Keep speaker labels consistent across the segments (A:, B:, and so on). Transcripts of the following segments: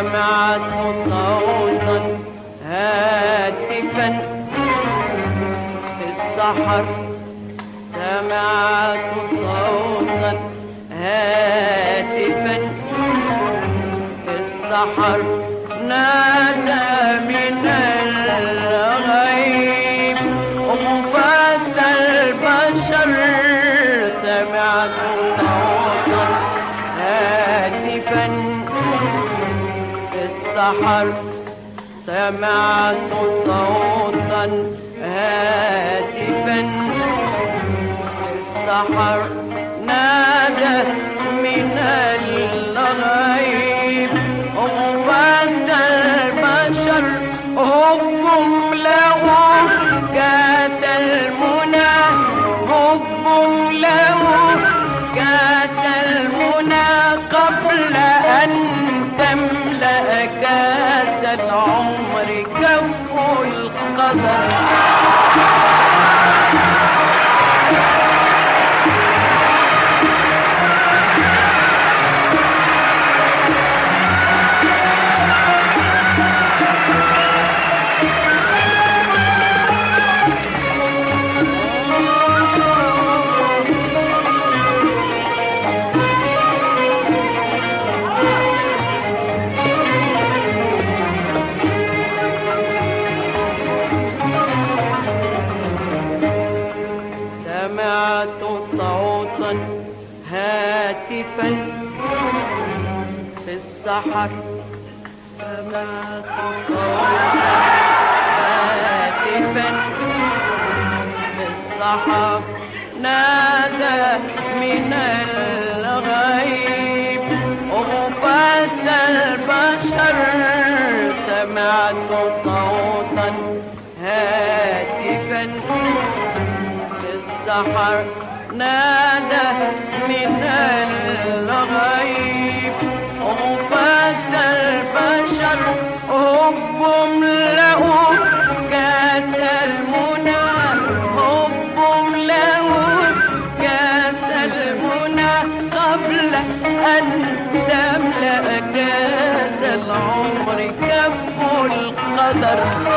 A: سمعت صوتا هاتفا في السحر. سمعت صوتا هاتفا في السحر. البحر سمعت صوتا هاتفا السحر نادى من الغرب البحر. هاتفا بالصحب نادى من الغيب أغفاة البشر سمعت صوتا هاتفا بالسحر matar.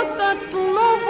A: وتطلب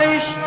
A: عشت